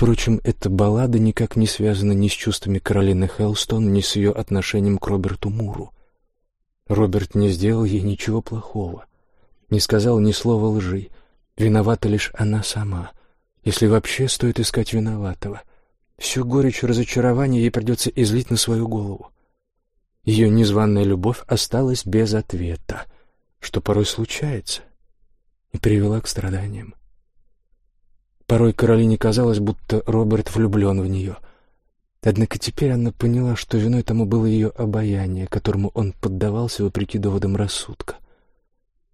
Впрочем, эта баллада никак не связана ни с чувствами Каролины Хелстон, ни с ее отношением к Роберту Муру. Роберт не сделал ей ничего плохого, не сказал ни слова лжи. Виновата лишь она сама, если вообще стоит искать виноватого. Всю горечь разочарования ей придется излить на свою голову. Ее незваная любовь осталась без ответа, что порой случается, и привела к страданиям. Порой Каролине казалось, будто Роберт влюблен в нее. Однако теперь она поняла, что виной тому было ее обаяние, которому он поддавался вопреки доводам рассудка.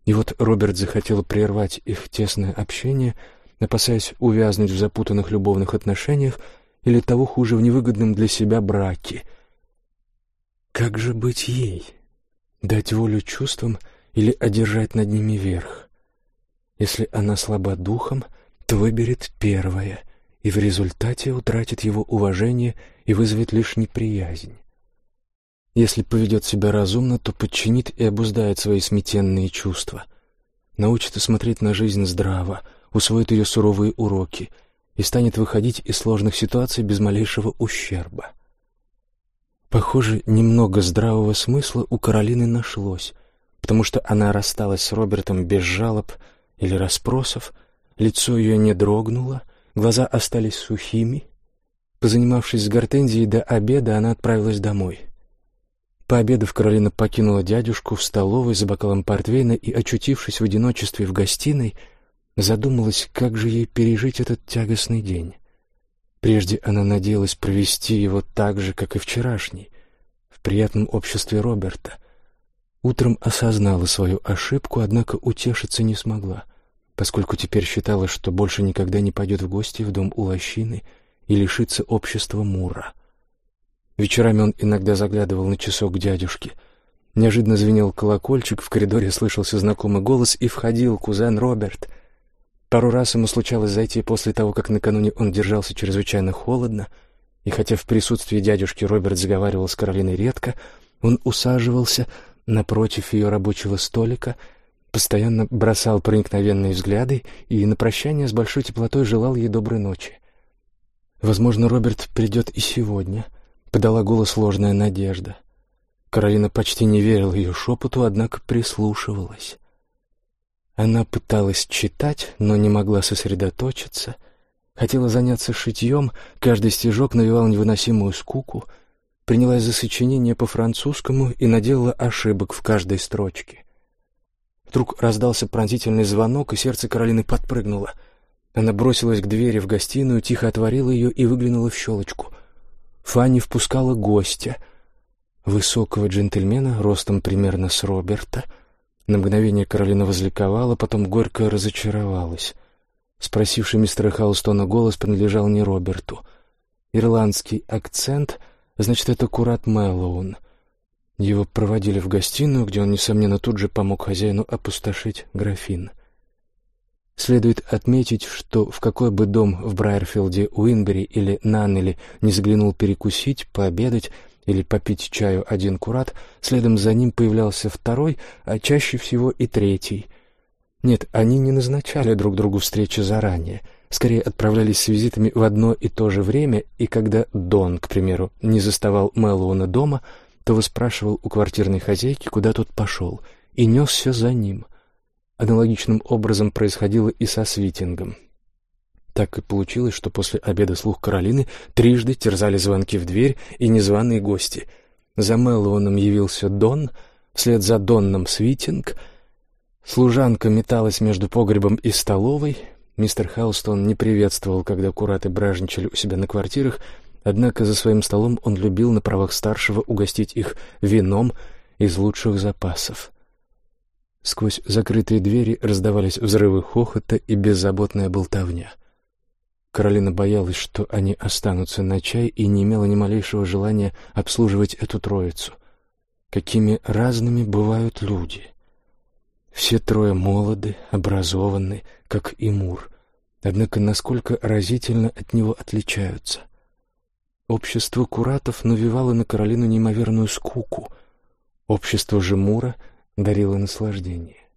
И вот Роберт захотел прервать их тесное общение, опасаясь увязнуть в запутанных любовных отношениях или того хуже в невыгодном для себя браке. Как же быть ей? Дать волю чувствам или одержать над ними верх? Если она слаба духом — то выберет первое и в результате утратит его уважение и вызовет лишь неприязнь. Если поведет себя разумно, то подчинит и обуздает свои сметенные чувства, научится смотреть на жизнь здраво, усвоит ее суровые уроки и станет выходить из сложных ситуаций без малейшего ущерба. Похоже, немного здравого смысла у Каролины нашлось, потому что она рассталась с Робертом без жалоб или расспросов, Лицо ее не дрогнуло, глаза остались сухими. Позанимавшись с Гортензией до обеда, она отправилась домой. Пообедав, Каролина покинула дядюшку в столовой за бокалом портвейна и, очутившись в одиночестве в гостиной, задумалась, как же ей пережить этот тягостный день. Прежде она надеялась провести его так же, как и вчерашний, в приятном обществе Роберта. Утром осознала свою ошибку, однако утешиться не смогла — поскольку теперь считала, что больше никогда не пойдет в гости в дом у лощины и лишится общества Мура. Вечерами он иногда заглядывал на часок к дядюшке. Неожиданно звенел колокольчик, в коридоре слышался знакомый голос, и входил кузен Роберт. Пару раз ему случалось зайти после того, как накануне он держался чрезвычайно холодно, и хотя в присутствии дядюшки Роберт заговаривал с Каролиной редко, он усаживался напротив ее рабочего столика — постоянно бросал проникновенные взгляды и на прощание с большой теплотой желал ей доброй ночи. Возможно, Роберт придет и сегодня, подала голос ложная надежда. Каролина почти не верила ее шепоту, однако прислушивалась. Она пыталась читать, но не могла сосредоточиться. Хотела заняться шитьем, каждый стежок навевал невыносимую скуку. Принялась за сочинение по-французскому и наделала ошибок в каждой строчке. Вдруг раздался пронзительный звонок, и сердце Каролины подпрыгнуло. Она бросилась к двери в гостиную, тихо отворила ее и выглянула в щелочку. Фанни впускала гостя, высокого джентльмена, ростом примерно с Роберта. На мгновение Каролина возликовала, потом горько разочаровалась. Спросивший мистера Хаустона голос принадлежал не Роберту. Ирландский акцент, значит, это Курат Мэллоун — его проводили в гостиную, где он, несомненно, тут же помог хозяину опустошить графин. Следует отметить, что в какой бы дом в Брайерфилде, Уинбери или Наннеле не заглянул перекусить, пообедать или попить чаю один курат, следом за ним появлялся второй, а чаще всего и третий. Нет, они не назначали друг другу встречи заранее, скорее отправлялись с визитами в одно и то же время, и когда Дон, к примеру, не заставал Мэллоуна дома — то выспрашивал у квартирной хозяйки, куда тот пошел, и несся за ним. Аналогичным образом происходило и со Свитингом. Так и получилось, что после обеда слух Каролины трижды терзали звонки в дверь и незваные гости. За Мэллоуном явился Дон, вслед за Донном Свитинг. Служанка металась между погребом и столовой. Мистер Хаустон не приветствовал, когда кураты бражничали у себя на квартирах, Однако за своим столом он любил на правах старшего угостить их вином из лучших запасов. Сквозь закрытые двери раздавались взрывы хохота и беззаботная болтовня. Каролина боялась, что они останутся на чай, и не имела ни малейшего желания обслуживать эту троицу. Какими разными бывают люди. Все трое молоды, образованы, как и Мур, однако насколько разительно от него отличаются — Общество куратов навевало на Каролину неимоверную скуку. Общество же Мура дарило наслаждение.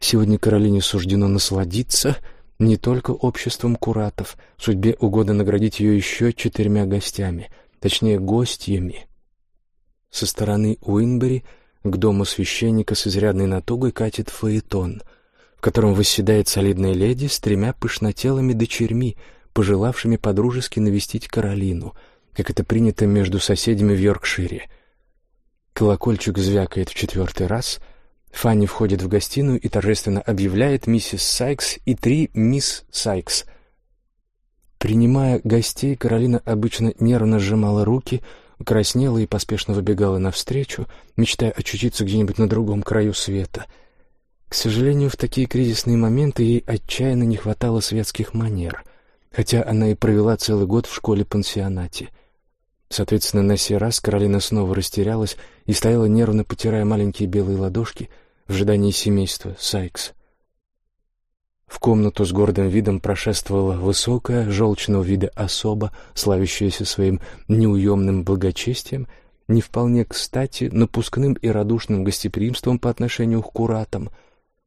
Сегодня Каролине суждено насладиться не только обществом куратов, судьбе угодно наградить ее еще четырьмя гостями, точнее, гостьями. Со стороны Уинбери к дому священника с изрядной натугой катит фаэтон, в котором восседает солидная леди с тремя пышнотелыми дочерьми, пожелавшими подружески навестить Каролину, как это принято между соседями в Йоркшире. Колокольчик звякает в четвертый раз — Фанни входит в гостиную и торжественно объявляет миссис Сайкс и три мисс Сайкс. Принимая гостей, Каролина обычно нервно сжимала руки, краснела и поспешно выбегала навстречу, мечтая очутиться где-нибудь на другом краю света. К сожалению, в такие кризисные моменты ей отчаянно не хватало светских манер, хотя она и провела целый год в школе-пансионате. Соответственно, на сей раз Каролина снова растерялась и стояла нервно потирая маленькие белые ладошки — в ожидании семейства Сайкс. В комнату с гордым видом прошествовала высокая, желчного вида особа, славящаяся своим неуемным благочестием, не вполне кстати, напускным и радушным гостеприимством по отношению к куратам.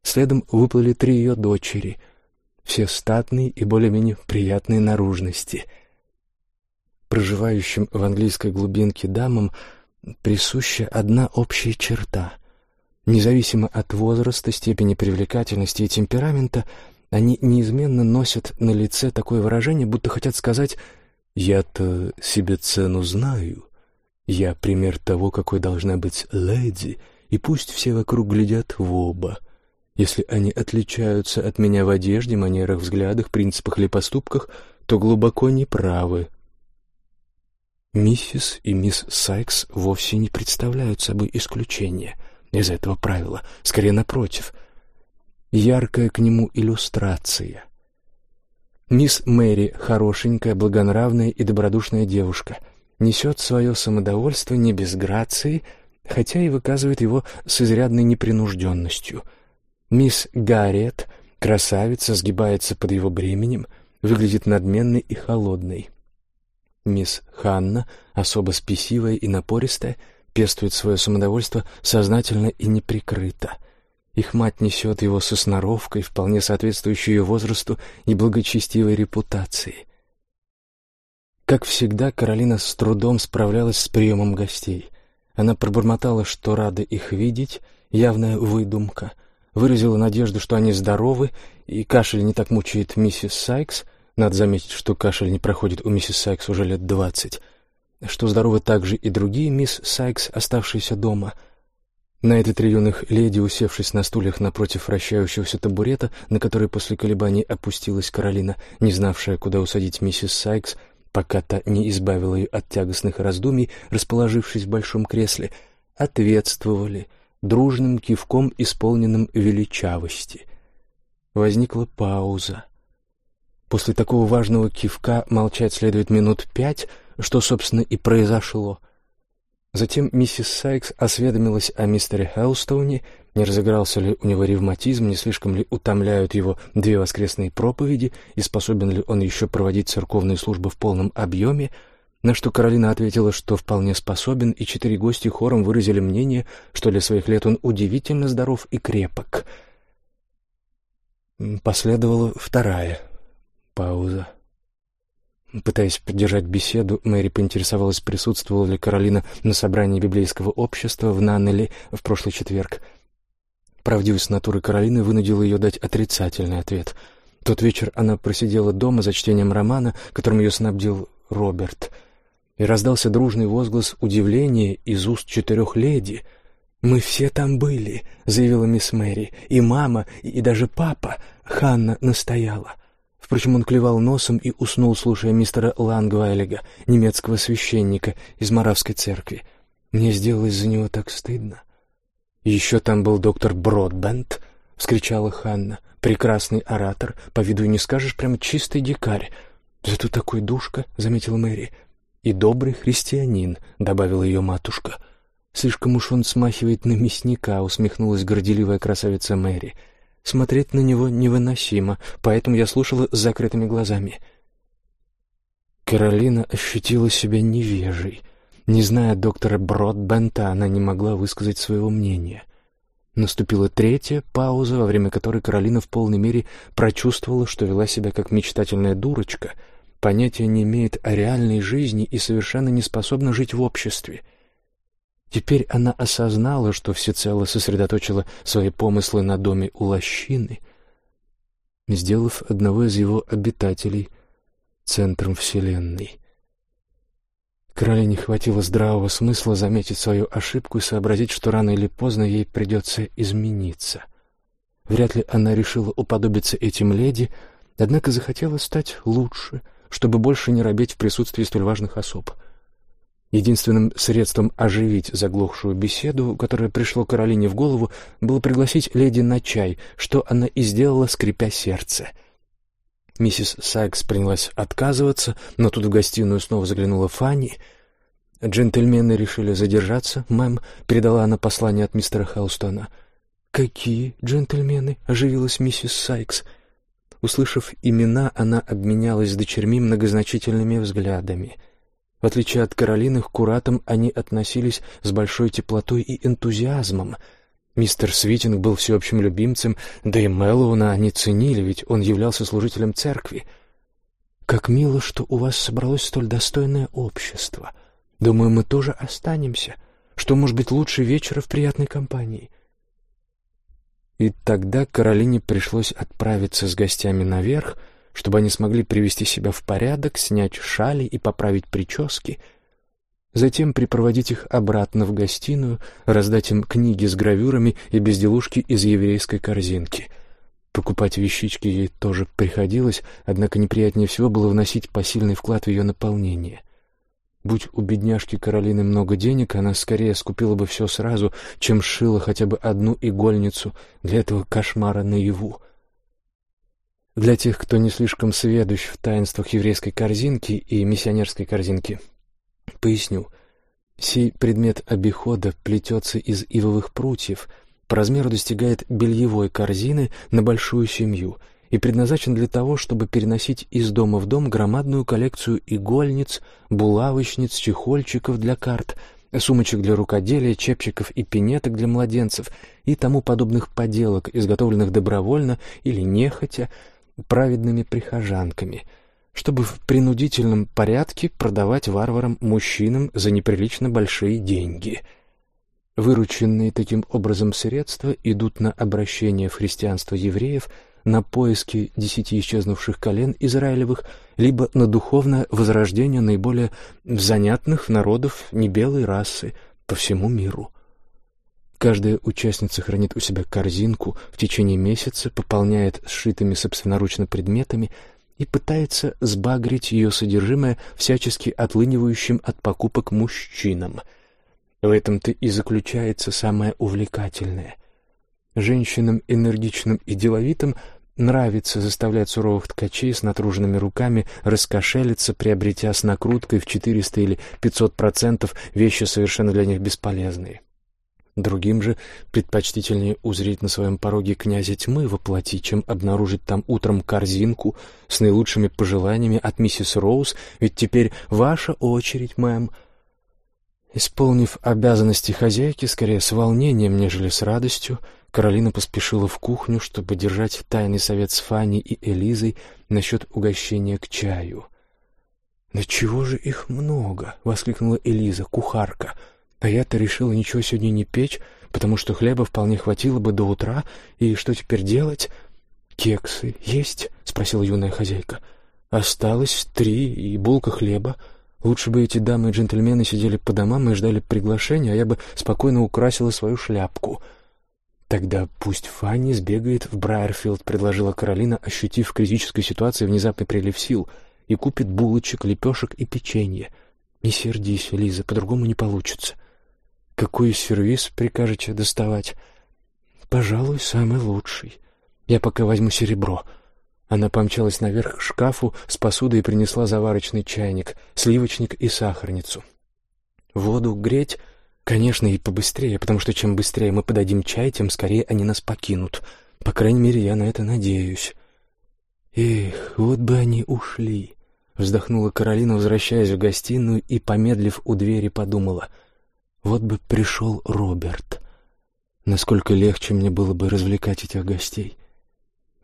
Следом выплыли три ее дочери, все статные и более-менее приятные наружности. Проживающим в английской глубинке дамам присуща одна общая черта — Независимо от возраста, степени привлекательности и темперамента, они неизменно носят на лице такое выражение, будто хотят сказать «я-то себе цену знаю, я пример того, какой должна быть леди, и пусть все вокруг глядят в оба». Если они отличаются от меня в одежде, манерах, взглядах, принципах или поступках, то глубоко неправы. Миссис и мисс Сайкс вовсе не представляют собой исключения — из этого правила, скорее напротив. Яркая к нему иллюстрация. Мисс Мэри — хорошенькая, благонравная и добродушная девушка. Несет свое самодовольство не без грации, хотя и выказывает его с изрядной непринужденностью. Мисс Гарриет — красавица, сгибается под его бременем, выглядит надменной и холодной. Мисс Ханна — особо спесивая и напористая — пестует свое самодовольство сознательно и неприкрыто. Их мать несет его со сноровкой, вполне соответствующей ее возрасту и благочестивой репутации. Как всегда, Каролина с трудом справлялась с приемом гостей. Она пробормотала, что рада их видеть, явная выдумка, выразила надежду, что они здоровы, и кашель не так мучает миссис Сайкс. Надо заметить, что кашель не проходит у миссис Сайкс уже лет двадцать — что здоровы также и другие мисс Сайкс, оставшиеся дома. На это три юных леди, усевшись на стульях напротив вращающегося табурета, на который после колебаний опустилась Каролина, не знавшая, куда усадить миссис Сайкс, пока та не избавила ее от тягостных раздумий, расположившись в большом кресле, ответствовали дружным кивком, исполненным величавости. Возникла пауза. После такого важного кивка молчать следует минут пять — что, собственно, и произошло. Затем миссис Сайкс осведомилась о мистере Хелстоуне, не разыгрался ли у него ревматизм, не слишком ли утомляют его две воскресные проповеди и способен ли он еще проводить церковные службы в полном объеме, на что Каролина ответила, что вполне способен, и четыре гости хором выразили мнение, что для своих лет он удивительно здоров и крепок. Последовала вторая пауза. Пытаясь поддержать беседу, Мэри поинтересовалась, присутствовала ли Каролина на собрании библейского общества в Наннеле в прошлый четверг. Правдивость натуры Каролины вынудила ее дать отрицательный ответ. Тот вечер она просидела дома за чтением романа, которым ее снабдил Роберт, и раздался дружный возглас удивления из уст четырех леди. «Мы все там были», — заявила мисс Мэри, — «и мама, и даже папа», — Ханна настояла. Впрочем, он клевал носом и уснул, слушая мистера Лангвайлега, немецкого священника из Моравской церкви. Мне сделалось за него так стыдно. «Еще там был доктор Бродбенд», — вскричала Ханна. «Прекрасный оратор, по виду не скажешь, прямо чистый дикарь. Зато такой душка», — заметила Мэри. «И добрый христианин», — добавила ее матушка. «Слишком уж он смахивает на мясника», — усмехнулась горделивая красавица Мэри. Смотреть на него невыносимо, поэтому я слушала с закрытыми глазами. Каролина ощутила себя невежей. Не зная доктора Бродбента, она не могла высказать своего мнения. Наступила третья пауза, во время которой Каролина в полной мере прочувствовала, что вела себя как мечтательная дурочка, понятия не имеет о реальной жизни и совершенно не способна жить в обществе. Теперь она осознала, что всецело сосредоточила свои помыслы на доме у лощины, сделав одного из его обитателей центром Вселенной. Каролине хватило здравого смысла заметить свою ошибку и сообразить, что рано или поздно ей придется измениться. Вряд ли она решила уподобиться этим леди, однако захотела стать лучше, чтобы больше не робеть в присутствии столь важных особ. Единственным средством оживить заглохшую беседу, которое пришло Каролине в голову, было пригласить леди на чай, что она и сделала, скрипя сердце — Миссис Сайкс принялась отказываться, но тут в гостиную снова заглянула Фанни. «Джентльмены решили задержаться, мэм», — передала она послание от мистера Хаустона. «Какие джентльмены?» — оживилась миссис Сайкс. Услышав имена, она обменялась с дочерьми многозначительными взглядами. В отличие от Каролины, к куратам они относились с большой теплотой и энтузиазмом — Мистер Свитинг был всеобщим любимцем, да и Мэллоуна они ценили, ведь он являлся служителем церкви. «Как мило, что у вас собралось столь достойное общество. Думаю, мы тоже останемся. Что может быть лучше вечера в приятной компании?» И тогда Каролине пришлось отправиться с гостями наверх, чтобы они смогли привести себя в порядок, снять шали и поправить прически — Затем припроводить их обратно в гостиную, раздать им книги с гравюрами и безделушки из еврейской корзинки. Покупать вещички ей тоже приходилось, однако неприятнее всего было вносить посильный вклад в ее наполнение. Будь у бедняжки Каролины много денег, она скорее скупила бы все сразу, чем шила хотя бы одну игольницу для этого кошмара наяву. Для тех, кто не слишком сведущ в таинствах еврейской корзинки и миссионерской корзинки, Поясню. Сей предмет обихода плетется из ивовых прутьев, по размеру достигает бельевой корзины на большую семью и предназначен для того, чтобы переносить из дома в дом громадную коллекцию игольниц, булавочниц, чехольчиков для карт, сумочек для рукоделия, чепчиков и пинеток для младенцев и тому подобных поделок, изготовленных добровольно или нехотя праведными прихожанками — чтобы в принудительном порядке продавать варварам-мужчинам за неприлично большие деньги. Вырученные таким образом средства идут на обращение в христианство евреев, на поиски десяти исчезнувших колен Израилевых, либо на духовное возрождение наиболее занятных народов небелой расы по всему миру. Каждая участница хранит у себя корзинку в течение месяца, пополняет сшитыми собственноручно предметами – и пытается сбагрить ее содержимое всячески отлынивающим от покупок мужчинам. В этом-то и заключается самое увлекательное. Женщинам энергичным и деловитым нравится заставлять суровых ткачей с натруженными руками раскошелиться, приобретя с накруткой в 400 или 500 процентов вещи совершенно для них бесполезные. Другим же предпочтительнее узреть на своем пороге князя тьмы воплоти, чем обнаружить там утром корзинку с наилучшими пожеланиями от миссис Роуз, ведь теперь ваша очередь, мэм. Исполнив обязанности хозяйки, скорее с волнением, нежели с радостью, Каролина поспешила в кухню, чтобы держать тайный совет с Фанни и Элизой насчет угощения к чаю. «Да чего же их много!» — воскликнула Элиза, кухарка — а я-то решила ничего сегодня не печь, потому что хлеба вполне хватило бы до утра, и что теперь делать? «Кексы есть?» — спросила юная хозяйка. «Осталось три и булка хлеба. Лучше бы эти дамы и джентльмены сидели по домам и ждали приглашения, а я бы спокойно украсила свою шляпку». «Тогда пусть Фанни сбегает в Брайерфилд», — предложила Каролина, ощутив в критической ситуации внезапный прилив сил, «и купит булочек, лепешек и печенье. Не сердись, Лиза, по-другому не получится». Какой сервис прикажете доставать? Пожалуй, самый лучший. Я пока возьму серебро. Она помчалась наверх к шкафу с посудой и принесла заварочный чайник, сливочник и сахарницу. Воду греть, конечно, и побыстрее, потому что чем быстрее мы подадим чай, тем скорее они нас покинут. По крайней мере, я на это надеюсь. Эх, вот бы они ушли. Вздохнула Каролина, возвращаясь в гостиную и, помедлив у двери, подумала — вот бы пришел Роберт. насколько легче мне было бы развлекать этих гостей.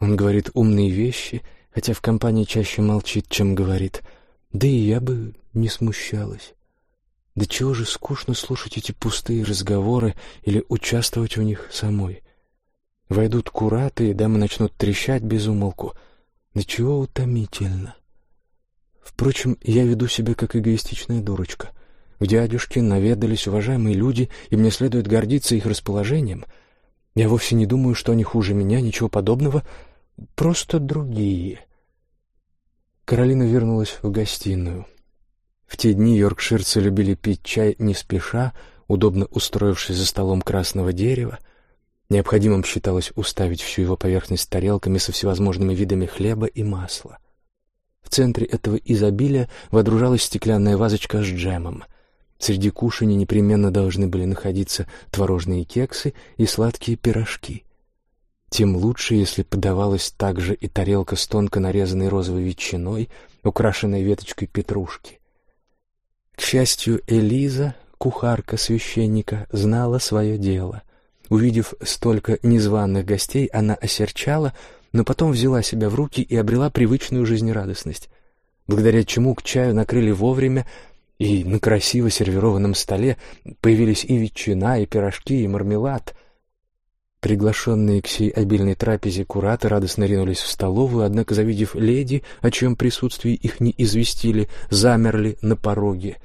Он говорит умные вещи, хотя в компании чаще молчит, чем говорит. Да и я бы не смущалась. Да чего же скучно слушать эти пустые разговоры или участвовать в них самой. Войдут кураты, и дамы начнут трещать без умолку. Да чего утомительно. Впрочем, я веду себя как эгоистичная дурочка. В дядюшке наведались уважаемые люди, и мне следует гордиться их расположением. Я вовсе не думаю, что они хуже меня, ничего подобного, просто другие. Каролина вернулась в гостиную. В те дни йоркширцы любили пить чай не спеша, удобно устроившись за столом красного дерева. Необходимым считалось уставить всю его поверхность тарелками со всевозможными видами хлеба и масла. В центре этого изобилия водружалась стеклянная вазочка с джемом. Среди кушаний непременно должны были находиться творожные кексы и сладкие пирожки. Тем лучше, если подавалась также и тарелка с тонко нарезанной розовой ветчиной, украшенной веточкой петрушки. К счастью, Элиза, кухарка священника, знала свое дело. Увидев столько незваных гостей, она осерчала, но потом взяла себя в руки и обрела привычную жизнерадостность, благодаря чему к чаю накрыли вовремя, и на красиво сервированном столе появились и ветчина, и пирожки, и мармелад. Приглашенные к сей обильной трапезе кураты радостно ринулись в столовую, однако, завидев леди, о чем присутствии их не известили, замерли на пороге.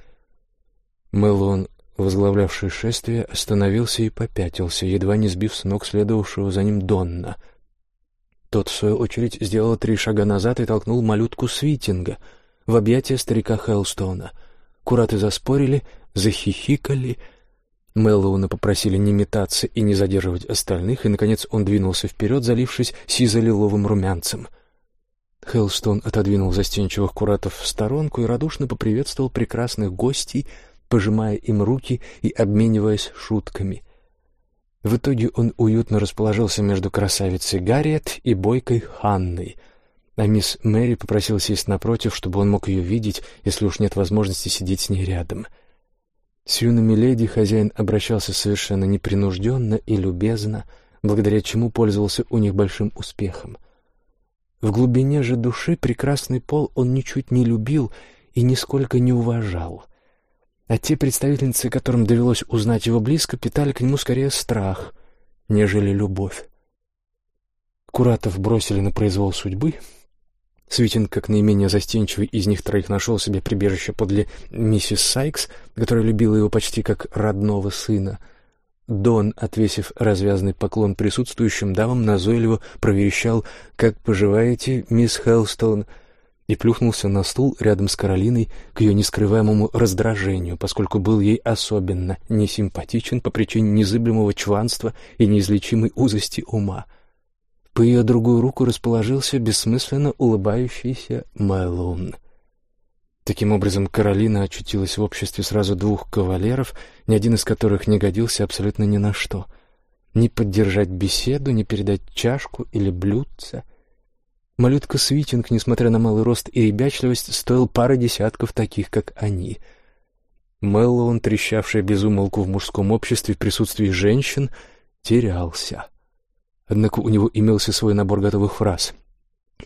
Мэлон, возглавлявший шествие, остановился и попятился, едва не сбив с ног следовавшего за ним Донна. Тот, в свою очередь, сделал три шага назад и толкнул малютку Свитинга в объятия старика Хелстона. Кураты заспорили, захихикали — Мэллоуна попросили не метаться и не задерживать остальных, и, наконец, он двинулся вперед, залившись сизо-лиловым румянцем. Хелстон отодвинул застенчивых куратов в сторонку и радушно поприветствовал прекрасных гостей, пожимая им руки и обмениваясь шутками. В итоге он уютно расположился между красавицей Гарриет и бойкой Ханной, а мисс Мэри попросила сесть напротив, чтобы он мог ее видеть, если уж нет возможности сидеть с ней рядом — с юными леди хозяин обращался совершенно непринужденно и любезно, благодаря чему пользовался у них большим успехом. В глубине же души прекрасный пол он ничуть не любил и нисколько не уважал. А те представительницы, которым довелось узнать его близко, питали к нему скорее страх, нежели любовь. Куратов бросили на произвол судьбы — Свитин, как наименее застенчивый из них троих, нашел себе прибежище подле миссис Сайкс, которая любила его почти как родного сына. Дон, отвесив развязный поклон присутствующим дамам, назойливо проверещал «Как поживаете, мисс Хелстон?» и плюхнулся на стул рядом с Каролиной к ее нескрываемому раздражению, поскольку был ей особенно несимпатичен по причине незыблемого чванства и неизлечимой узости ума — по ее другую руку расположился бессмысленно улыбающийся Мэллоун. Таким образом, Каролина очутилась в обществе сразу двух кавалеров, ни один из которых не годился абсолютно ни на что. Ни поддержать беседу, ни передать чашку или блюдце. Малютка Свитинг, несмотря на малый рост и ребячливость, стоил пары десятков таких, как они. Мэллоун, трещавший без умолку в мужском обществе в присутствии женщин, терялся. Однако у него имелся свой набор готовых фраз.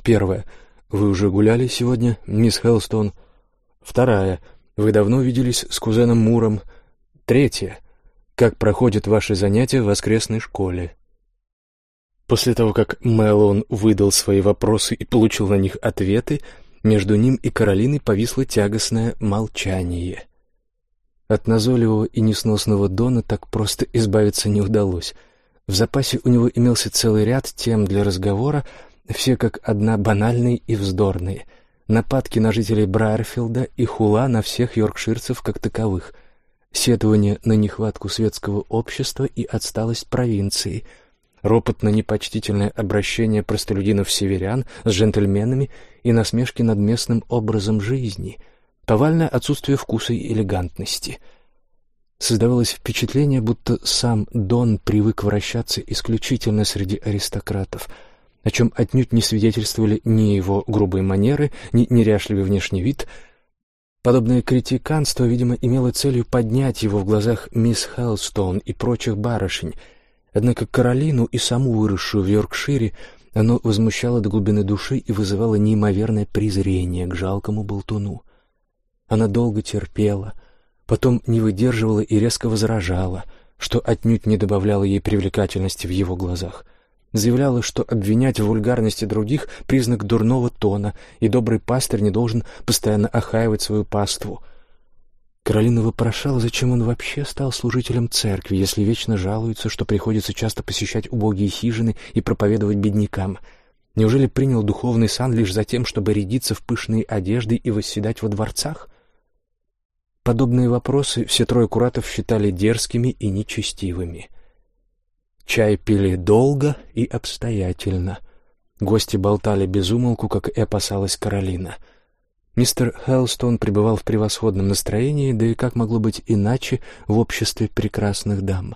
Первая. «Вы уже гуляли сегодня, мисс Хелстон?» Вторая. «Вы давно виделись с кузеном Муром?» Третья. «Как проходят ваши занятия в воскресной школе?» После того, как Мэллоун выдал свои вопросы и получил на них ответы, между ним и Каролиной повисло тягостное молчание. От назойливого и несносного Дона так просто избавиться не удалось — в запасе у него имелся целый ряд тем для разговора, все как одна банальные и вздорные. Нападки на жителей Брайерфилда и хула на всех йоркширцев как таковых. Сетование на нехватку светского общества и отсталость провинции. Ропот на непочтительное обращение простолюдинов-северян с джентльменами и насмешки над местным образом жизни. Повальное отсутствие вкуса и элегантности — Создавалось впечатление, будто сам Дон привык вращаться исключительно среди аристократов, о чем отнюдь не свидетельствовали ни его грубые манеры, ни неряшливый внешний вид. Подобное критиканство, видимо, имело целью поднять его в глазах мисс Хелстон и прочих барышень, Однако Каролину и саму выросшую в Йоркшире оно возмущало до глубины души и вызывало неимоверное презрение к жалкому болтуну. Она долго терпела, потом не выдерживала и резко возражала, что отнюдь не добавляло ей привлекательности в его глазах. Заявляла, что обвинять в вульгарности других — признак дурного тона, и добрый пастырь не должен постоянно охаивать свою паству — Каролина вопрошала, зачем он вообще стал служителем церкви, если вечно жалуется, что приходится часто посещать убогие хижины и проповедовать беднякам. Неужели принял духовный сан лишь за тем, чтобы рядиться в пышные одежды и восседать во дворцах? Подобные вопросы все трое куратов считали дерзкими и нечестивыми. Чай пили долго и обстоятельно. Гости болтали без умолку, как и опасалась Каролина — Мистер Хелстон пребывал в превосходном настроении, да и как могло быть иначе в обществе прекрасных дам.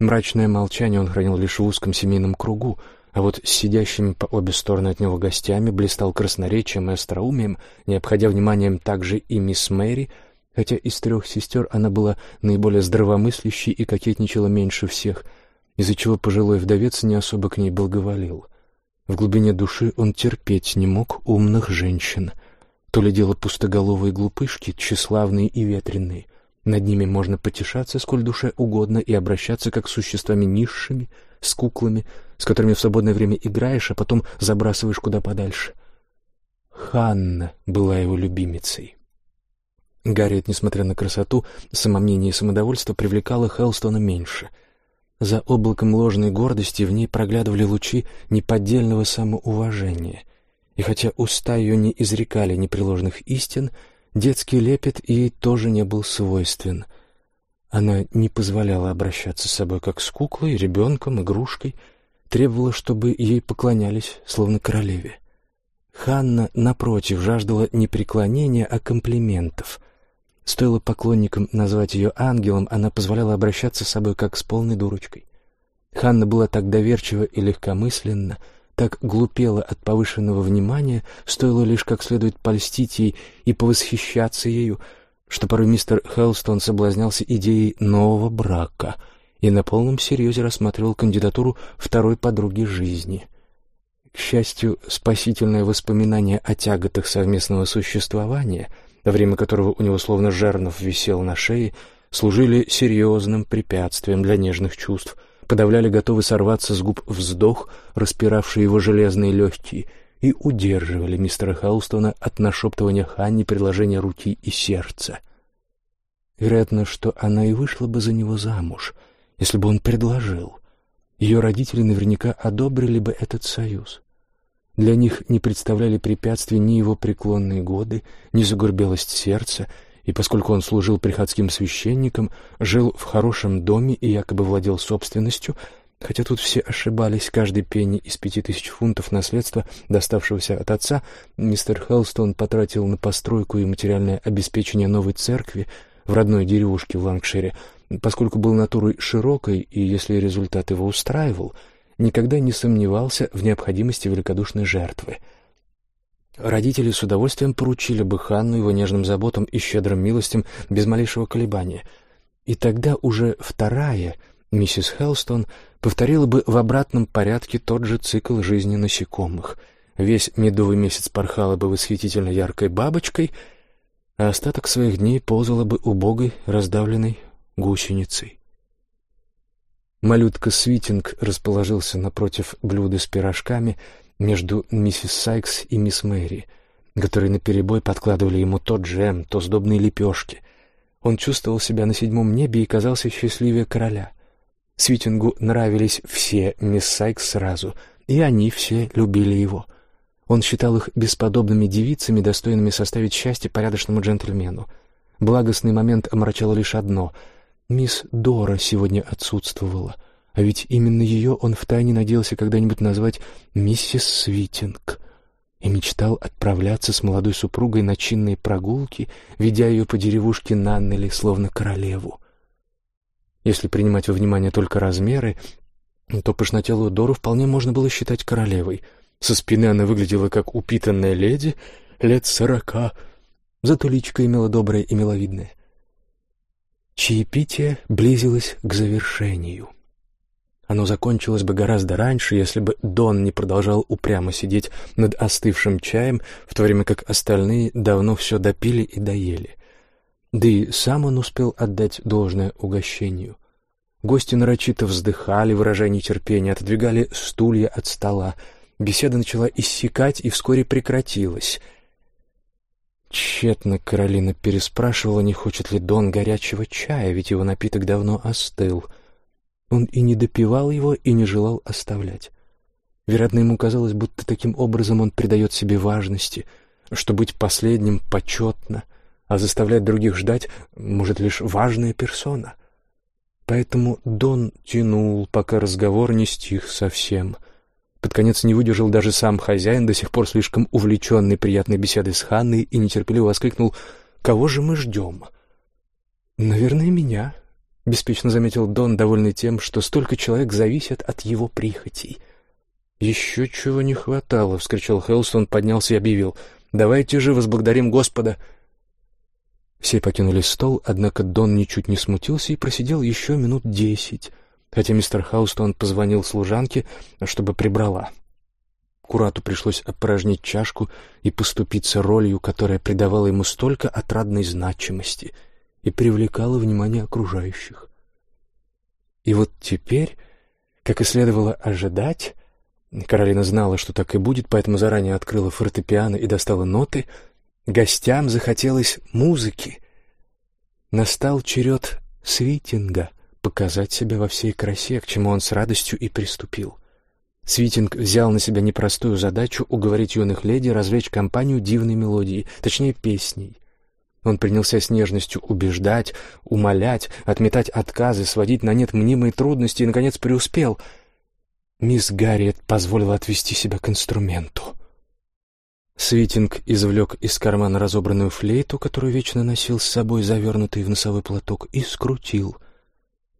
Мрачное молчание он хранил лишь в узком семейном кругу, а вот с сидящими по обе стороны от него гостями блистал красноречием и остроумием, не обходя вниманием также и мисс Мэри, хотя из трех сестер она была наиболее здравомыслящей и кокетничала меньше всех, из-за чего пожилой вдовец не особо к ней благоволил. В глубине души он терпеть не мог умных женщин — то ли дело пустоголовые глупышки, тщеславные и ветреные. Над ними можно потешаться сколь душе угодно и обращаться как с существами низшими, с куклами, с которыми в свободное время играешь, а потом забрасываешь куда подальше. Ханна была его любимицей. Гарриет, несмотря на красоту, самомнение и самодовольство, привлекала Хелстона меньше. За облаком ложной гордости в ней проглядывали лучи неподдельного самоуважения — и хотя уста ее не изрекали непреложных истин, детский лепет ей тоже не был свойствен. Она не позволяла обращаться с собой как с куклой, ребенком, игрушкой, требовала, чтобы ей поклонялись, словно королеве. Ханна, напротив, жаждала не преклонения, а комплиментов. Стоило поклонникам назвать ее ангелом, она позволяла обращаться с собой как с полной дурочкой. Ханна была так доверчива и легкомысленна, так глупела от повышенного внимания, стоило лишь как следует польстить ей и повосхищаться ею, что порой мистер Хелстон соблазнялся идеей нового брака и на полном серьезе рассматривал кандидатуру второй подруги жизни. К счастью, спасительное воспоминание о тяготах совместного существования, время которого у него словно жернов висел на шее, служили серьезным препятствием для нежных чувств — подавляли готовый сорваться с губ вздох, распиравший его железные легкие, и удерживали мистера Хаустона от нашептывания Ханни предложения руки и сердца. Вероятно, что она и вышла бы за него замуж, если бы он предложил. Ее родители наверняка одобрили бы этот союз. Для них не представляли препятствий ни его преклонные годы, ни загурбелость сердца, и поскольку он служил приходским священником, жил в хорошем доме и якобы владел собственностью, хотя тут все ошибались, каждый пенни из пяти тысяч фунтов наследства, доставшегося от отца, мистер Хелстон потратил на постройку и материальное обеспечение новой церкви в родной деревушке в Лангшире, поскольку был натурой широкой и, если результат его устраивал, никогда не сомневался в необходимости великодушной жертвы — Родители с удовольствием поручили бы Ханну его нежным заботам и щедрым милостям без малейшего колебания. И тогда уже вторая, миссис Хелстон, повторила бы в обратном порядке тот же цикл жизни насекомых. Весь медовый месяц порхала бы восхитительно яркой бабочкой, а остаток своих дней ползала бы убогой, раздавленной гусеницей. Малютка Свитинг расположился напротив блюда с пирожками — между миссис Сайкс и мисс Мэри, которые наперебой подкладывали ему то джем, то сдобные лепешки. Он чувствовал себя на седьмом небе и казался счастливее короля. Свитингу нравились все мисс Сайкс сразу, и они все любили его. Он считал их бесподобными девицами, достойными составить счастье порядочному джентльмену. Благостный момент омрачало лишь одно — мисс Дора сегодня отсутствовала — а ведь именно ее он втайне надеялся когда-нибудь назвать миссис Свитинг и мечтал отправляться с молодой супругой на чинные прогулки, ведя ее по деревушке Наннели, словно королеву. Если принимать во внимание только размеры, то пышнотелую Дору вполне можно было считать королевой. Со спины она выглядела как упитанная леди лет сорока, зато личка имела доброе и миловидное. Чаепитие близилось к завершению. Оно закончилось бы гораздо раньше, если бы Дон не продолжал упрямо сидеть над остывшим чаем, в то время как остальные давно все допили и доели. Да и сам он успел отдать должное угощению. Гости нарочито вздыхали, выражая нетерпение, отодвигали стулья от стола. Беседа начала иссякать и вскоре прекратилась. Тщетно Каролина переспрашивала, не хочет ли Дон горячего чая, ведь его напиток давно остыл — он и не допивал его, и не желал оставлять. Вероятно, ему казалось, будто таким образом он придает себе важности, что быть последним почетно, а заставлять других ждать может лишь важная персона. Поэтому Дон тянул, пока разговор не стих совсем. Под конец не выдержал даже сам хозяин, до сих пор слишком увлеченный приятной беседой с Ханной, и нетерпеливо воскликнул «Кого же мы ждем?» «Наверное, меня», — беспечно заметил Дон, довольный тем, что столько человек зависят от его прихотей. «Еще чего не хватало!» — вскричал Хелстон, поднялся и объявил. «Давайте же возблагодарим Господа!» Все покинули стол, однако Дон ничуть не смутился и просидел еще минут десять, хотя мистер Хаустон позвонил служанке, чтобы прибрала. Курату пришлось опорожнить чашку и поступиться ролью, которая придавала ему столько отрадной значимости — и привлекала внимание окружающих. И вот теперь, как и следовало ожидать, Каролина знала, что так и будет, поэтому заранее открыла фортепиано и достала ноты, гостям захотелось музыки. Настал черед Свитинга показать себя во всей красе, к чему он с радостью и приступил. Свитинг взял на себя непростую задачу уговорить юных леди развлечь компанию дивной мелодией, точнее песней. Он принялся с нежностью убеждать, умолять, отметать отказы, сводить на нет мнимые трудности и, наконец, преуспел. Мисс Гарриет позволила отвести себя к инструменту. Свитинг извлек из кармана разобранную флейту, которую вечно носил с собой завернутый в носовой платок, и скрутил.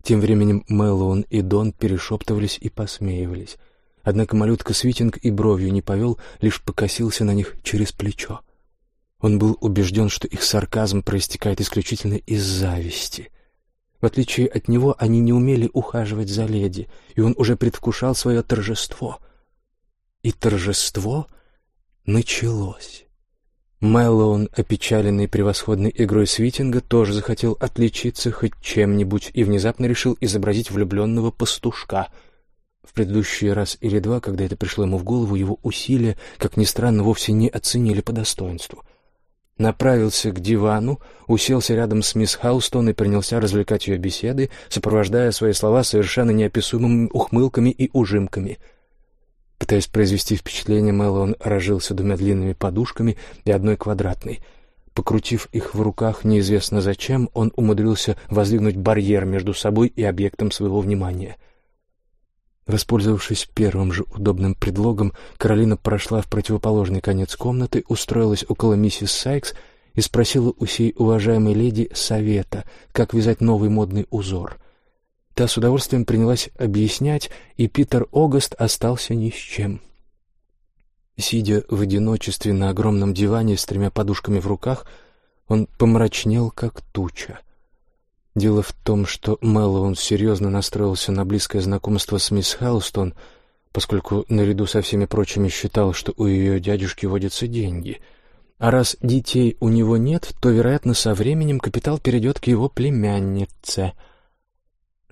Тем временем Мэллоун и Дон перешептывались и посмеивались. Однако малютка Свитинг и бровью не повел, лишь покосился на них через плечо. — он был убежден, что их сарказм проистекает исключительно из зависти. В отличие от него, они не умели ухаживать за леди, и он уже предвкушал свое торжество. И торжество началось. Мэллоун, опечаленный превосходной игрой Свитинга, тоже захотел отличиться хоть чем-нибудь и внезапно решил изобразить влюбленного пастушка. В предыдущий раз или два, когда это пришло ему в голову, его усилия, как ни странно, вовсе не оценили по достоинству — направился к дивану, уселся рядом с мисс Хаустон и принялся развлекать ее беседы, сопровождая свои слова совершенно неописуемыми ухмылками и ужимками. Пытаясь произвести впечатление, Мэллоун разжился двумя длинными подушками и одной квадратной. Покрутив их в руках неизвестно зачем, он умудрился воздвигнуть барьер между собой и объектом своего внимания — Воспользовавшись первым же удобным предлогом, Каролина прошла в противоположный конец комнаты, устроилась около миссис Сайкс и спросила у сей уважаемой леди совета, как вязать новый модный узор. Та с удовольствием принялась объяснять, и Питер Огаст остался ни с чем. Сидя в одиночестве на огромном диване с тремя подушками в руках, он помрачнел, как туча — Дело в том, что Мэллоун серьезно настроился на близкое знакомство с мисс Хелстон, поскольку наряду со всеми прочими считал, что у ее дядюшки водятся деньги. А раз детей у него нет, то, вероятно, со временем капитал перейдет к его племяннице.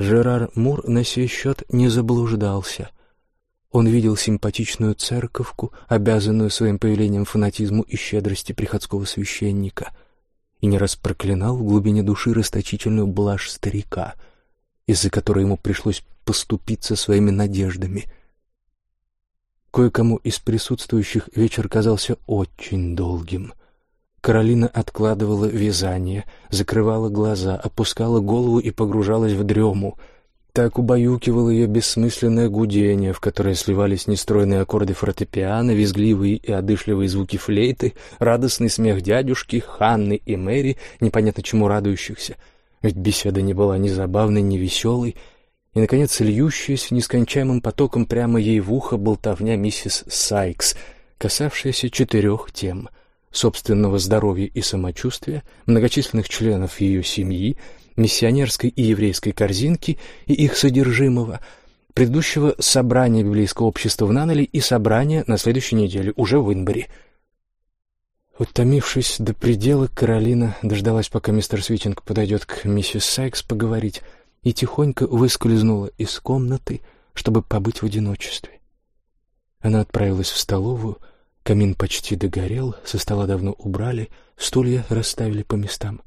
Жерар Мур на сей счет не заблуждался. Он видел симпатичную церковку, обязанную своим появлением фанатизму и щедрости приходского священника — и не раз проклинал в глубине души расточительную блажь старика, из-за которой ему пришлось поступиться своими надеждами. Кое-кому из присутствующих вечер казался очень долгим. Каролина откладывала вязание, закрывала глаза, опускала голову и погружалась в дрему — так убаюкивало ее бессмысленное гудение, в которое сливались нестройные аккорды фортепиано, визгливые и одышливые звуки флейты, радостный смех дядюшки, Ханны и Мэри, непонятно чему радующихся. Ведь беседа не была ни забавной, ни веселой, и, наконец, льющаяся нескончаемым потоком прямо ей в ухо болтовня миссис Сайкс, касавшаяся четырех тем — собственного здоровья и самочувствия, многочисленных членов ее семьи — миссионерской и еврейской корзинки и их содержимого, предыдущего собрания библейского общества в Наннеле и собрания на следующей неделе, уже в Инбери. Утомившись до предела, Каролина дождалась, пока мистер Свитинг подойдет к миссис Сайкс поговорить, и тихонько выскользнула из комнаты, чтобы побыть в одиночестве. Она отправилась в столовую, камин почти догорел, со стола давно убрали, стулья расставили по местам.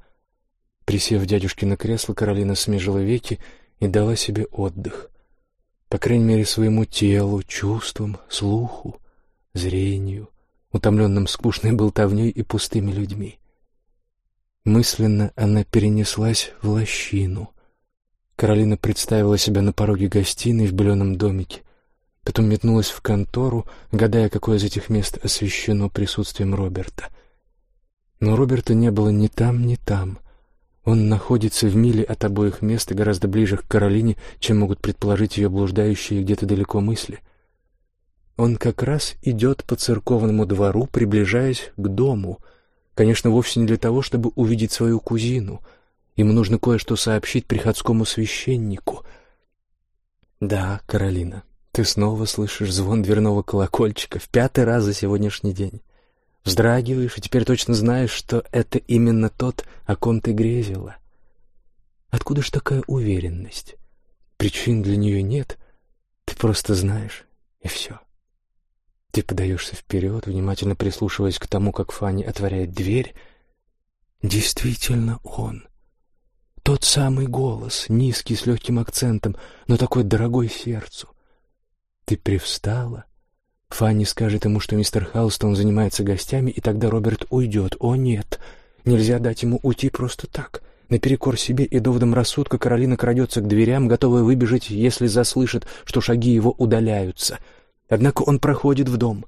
Присев в дядюшкино кресло, Каролина смежила веки и дала себе отдых. По крайней мере, своему телу, чувствам, слуху, зрению, утомленным скучной болтовней и пустыми людьми. Мысленно она перенеслась в лощину. Каролина представила себя на пороге гостиной в беленом домике, потом метнулась в контору, гадая, какое из этих мест освещено присутствием Роберта. Но Роберта не было ни там, ни там. Он находится в миле от обоих мест и гораздо ближе к Каролине, чем могут предположить ее блуждающие где-то далеко мысли. Он как раз идет по церковному двору, приближаясь к дому. Конечно, вовсе не для того, чтобы увидеть свою кузину. Ему нужно кое-что сообщить приходскому священнику. Да, Каролина, ты снова слышишь звон дверного колокольчика в пятый раз за сегодняшний день. Вздрагиваешь и теперь точно знаешь, что это именно тот, о ком ты грезила. Откуда ж такая уверенность? Причин для нее нет, ты просто знаешь, и все. Ты подаешься вперед, внимательно прислушиваясь к тому, как Фанни отворяет дверь. Действительно он. Тот самый голос, низкий, с легким акцентом, но такой дорогой сердцу. Ты привстала, Фанни скажет ему, что мистер Халстон занимается гостями, и тогда Роберт уйдет. О, нет! Нельзя дать ему уйти просто так. Наперекор себе и доводам рассудка Каролина крадется к дверям, готовая выбежать, если заслышит, что шаги его удаляются. Однако он проходит в дом.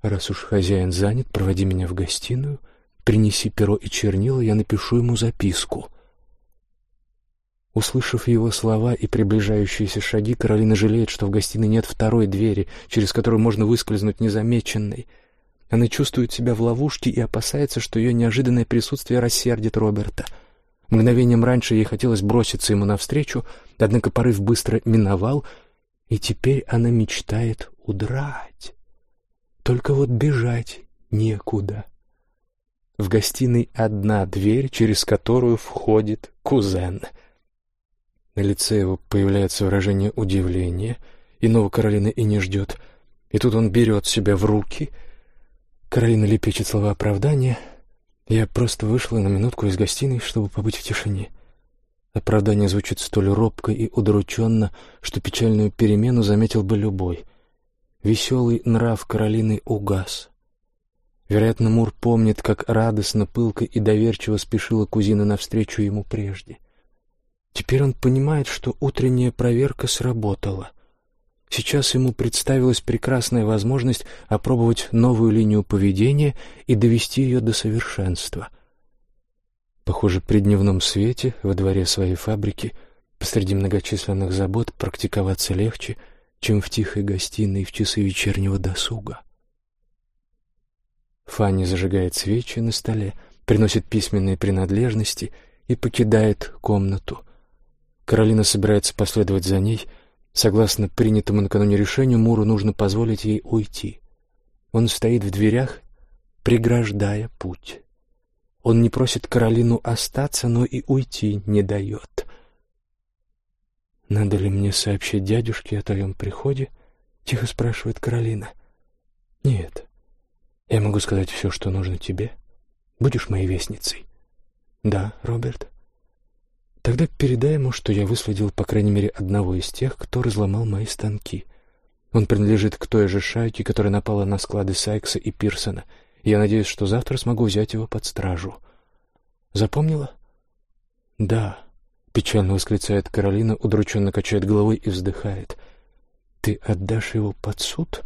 «Раз уж хозяин занят, проводи меня в гостиную, принеси перо и чернила, я напишу ему записку». Услышав его слова и приближающиеся шаги, Каролина жалеет, что в гостиной нет второй двери, через которую можно выскользнуть незамеченной. Она чувствует себя в ловушке и опасается, что ее неожиданное присутствие рассердит Роберта. Мгновением раньше ей хотелось броситься ему навстречу, однако порыв быстро миновал, и теперь она мечтает удрать. Только вот бежать некуда. В гостиной одна дверь, через которую входит кузен — на лице его появляется выражение удивления. Иного Каролина и не ждет. И тут он берет себя в руки. Каролина лепечет слова оправдания. Я просто вышла на минутку из гостиной, чтобы побыть в тишине. Оправдание звучит столь робко и удрученно, что печальную перемену заметил бы любой. Веселый нрав Каролины угас. Вероятно, Мур помнит, как радостно, пылко и доверчиво спешила кузина навстречу ему прежде. — Теперь он понимает, что утренняя проверка сработала. Сейчас ему представилась прекрасная возможность опробовать новую линию поведения и довести ее до совершенства. Похоже, при дневном свете во дворе своей фабрики посреди многочисленных забот практиковаться легче, чем в тихой гостиной в часы вечернего досуга. Фанни зажигает свечи на столе, приносит письменные принадлежности и покидает комнату — Каролина собирается последовать за ней. Согласно принятому накануне решению, Муру нужно позволить ей уйти. Он стоит в дверях, преграждая путь. Он не просит Каролину остаться, но и уйти не дает. «Надо ли мне сообщить дядюшке о твоем приходе?» — тихо спрашивает Каролина. «Нет. Я могу сказать все, что нужно тебе. Будешь моей вестницей?» «Да, Роберт». Тогда передай ему, что я выследил по крайней мере одного из тех, кто разломал мои станки. Он принадлежит к той же шайке, которая напала на склады Сайкса и Пирсона. я надеюсь, что завтра смогу взять его под стражу. Запомнила? Да, печально восклицает Каролина, удрученно качает головой и вздыхает. Ты отдашь его под суд?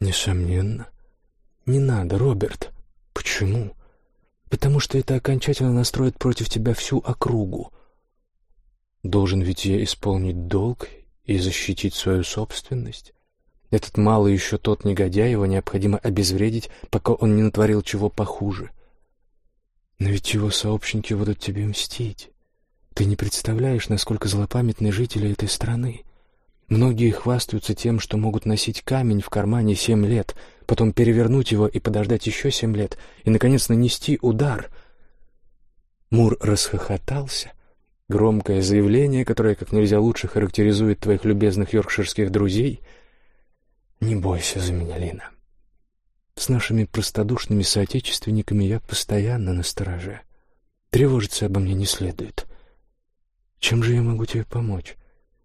Несомненно. Не надо, Роберт. Почему? Потому что это окончательно настроит против тебя всю округу. Должен ведь я исполнить долг и защитить свою собственность. Этот малый еще тот негодяй, его необходимо обезвредить, пока он не натворил чего похуже. Но ведь его сообщники будут тебе мстить. Ты не представляешь, насколько злопамятны жители этой страны. Многие хвастаются тем, что могут носить камень в кармане семь лет, потом перевернуть его и подождать еще семь лет, и, наконец, нанести удар. Мур расхохотался. Громкое заявление, которое как нельзя лучше характеризует твоих любезных йоркширских друзей. «Не бойся за меня, Лина. С нашими простодушными соотечественниками я постоянно на стороже. Тревожиться обо мне не следует». Чем же я могу тебе помочь?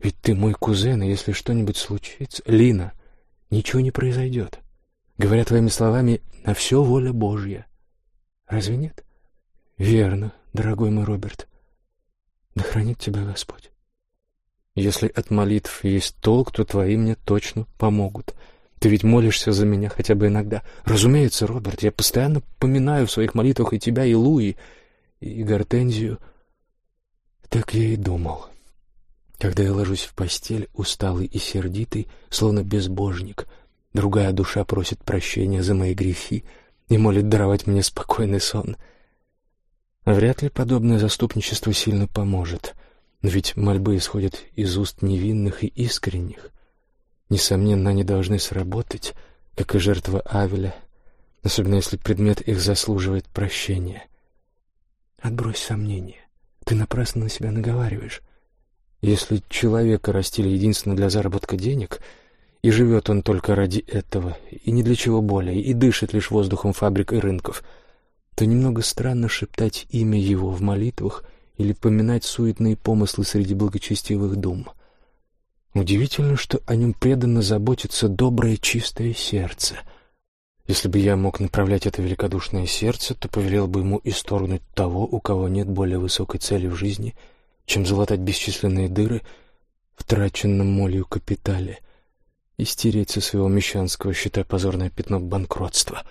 Ведь ты мой кузен, и если что-нибудь случится... Лина, ничего не произойдет. Говоря твоими словами, на все воля Божья. Разве нет? Верно, дорогой мой Роберт. Да хранит тебя Господь. Если от молитв есть толк, то твои мне точно помогут. Ты ведь молишься за меня хотя бы иногда. Разумеется, Роберт, я постоянно поминаю в своих молитвах и тебя, и Луи, и Гортензию — так я и думал. Когда я ложусь в постель, усталый и сердитый, словно безбожник, другая душа просит прощения за мои грехи и молит даровать мне спокойный сон. Вряд ли подобное заступничество сильно поможет, ведь мольбы исходят из уст невинных и искренних. Несомненно, они должны сработать, как и жертва Авеля, особенно если предмет их заслуживает прощения. Отбрось сомнения. Ты напрасно на себя наговариваешь. Если человека растили единственно для заработка денег, и живет он только ради этого, и ни для чего более, и дышит лишь воздухом фабрик и рынков, то немного странно шептать имя его в молитвах или поминать суетные помыслы среди благочестивых дум. Удивительно, что о нем преданно заботится доброе чистое сердце — если бы я мог направлять это великодушное сердце, то повелел бы ему исторгнуть того, у кого нет более высокой цели в жизни, чем залатать бесчисленные дыры в траченном молью капитале и стереть со своего мещанского счета позорное пятно банкротства.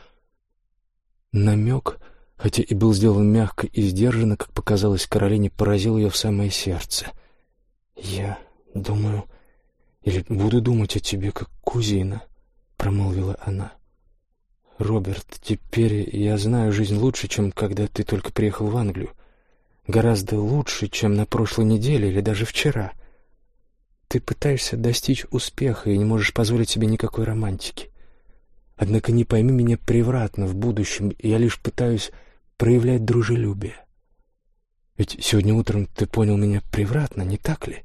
Намек, хотя и был сделан мягко и сдержанно, как показалось Каролине, поразил ее в самое сердце. «Я думаю, или буду думать о тебе как кузина», — промолвила она. «Роберт, теперь я знаю жизнь лучше, чем когда ты только приехал в Англию. Гораздо лучше, чем на прошлой неделе или даже вчера. Ты пытаешься достичь успеха и не можешь позволить себе никакой романтики. Однако не пойми меня превратно в будущем, я лишь пытаюсь проявлять дружелюбие. Ведь сегодня утром ты понял меня превратно, не так ли?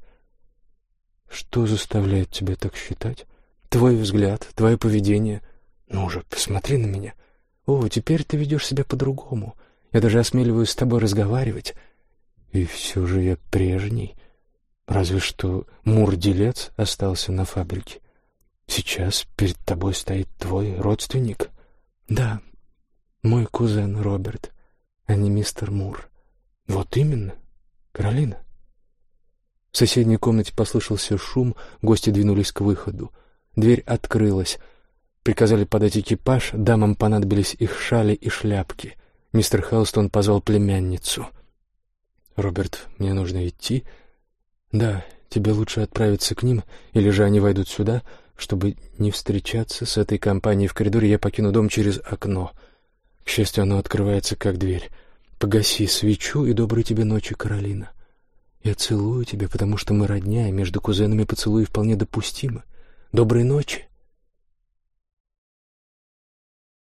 Что заставляет тебя так считать? Твой взгляд, твое поведение — ну же, посмотри на меня. О, теперь ты ведешь себя по-другому. Я даже осмеливаюсь с тобой разговаривать. И все же я прежний. Разве что Мур-делец остался на фабрике. Сейчас перед тобой стоит твой родственник. Да, мой кузен Роберт, а не мистер Мур. Вот именно, Каролина. В соседней комнате послышался шум, гости двинулись к выходу. Дверь открылась — Приказали подать экипаж, дамам понадобились их шали и шляпки. Мистер Хелстон позвал племянницу. «Роберт, мне нужно идти?» «Да, тебе лучше отправиться к ним, или же они войдут сюда, чтобы не встречаться с этой компанией в коридоре, я покину дом через окно. К счастью, оно открывается как дверь. Погаси свечу и доброй тебе ночи, Каролина. Я целую тебя, потому что мы родня, и между кузенами поцелуи вполне допустимы. Доброй ночи!»